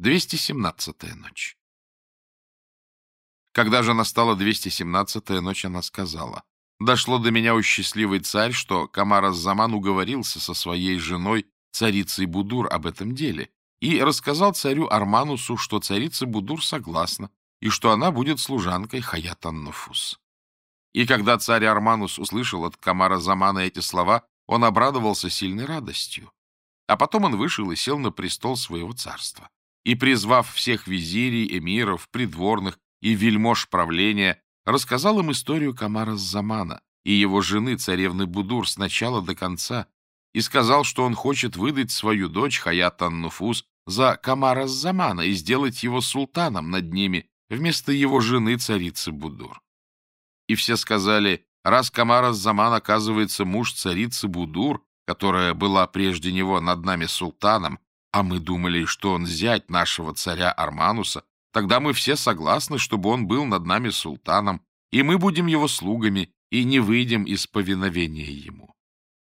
217-я ночь. Когда же настала 217-я ночь, она сказала, «Дошло до меня, у счастливый царь, что Камар-Заман уговорился со своей женой, царицей Будур, об этом деле, и рассказал царю Арманусу, что царица Будур согласна и что она будет служанкой Хаятан-Нуфус». И когда царь Арманус услышал от Камара-Замана эти слова, он обрадовался сильной радостью. А потом он вышел и сел на престол своего царства и, призвав всех визирей, эмиров, придворных и вельмож правления, рассказал им историю Камара Замана и его жены, царевны Будур, с начала до конца, и сказал, что он хочет выдать свою дочь Хаятан Нуфус за Камара Замана и сделать его султаном над ними вместо его жены царицы Будур. И все сказали, раз Камара Заман оказывается муж царицы Будур, которая была прежде него над нами султаном, а мы думали, что он зять нашего царя Армануса. Тогда мы все согласны, чтобы он был над нами султаном, и мы будем его слугами, и не выйдем из повиновения ему».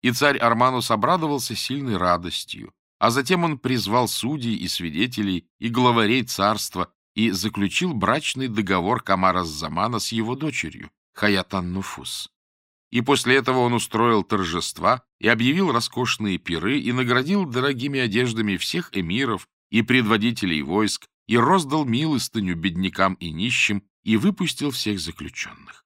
И царь Арманус обрадовался сильной радостью, а затем он призвал судей и свидетелей и главарей царства и заключил брачный договор Камара Замана с его дочерью, Хаятан Нуфус и после этого он устроил торжества и объявил роскошные пиры и наградил дорогими одеждами всех эмиров и предводителей войск и роздал милостыню беднякам и нищим и выпустил всех заключенных.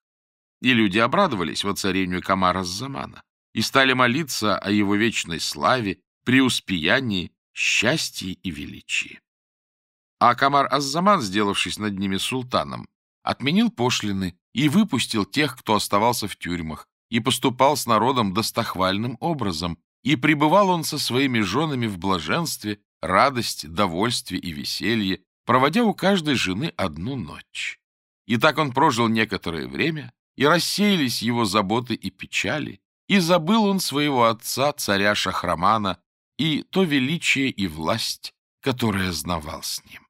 И люди обрадовались воцарению Камара Замана и стали молиться о его вечной славе, преуспеянии, счастье и величии. А Камар Аззаман, сделавшись над ними султаном, отменил пошлины и выпустил тех, кто оставался в тюрьмах, и поступал с народом достохвальным образом, и пребывал он со своими женами в блаженстве, радости, довольстве и веселье, проводя у каждой жены одну ночь. И так он прожил некоторое время, и рассеялись его заботы и печали, и забыл он своего отца, царя Шахрамана, и то величие и власть, которое знавал с ним.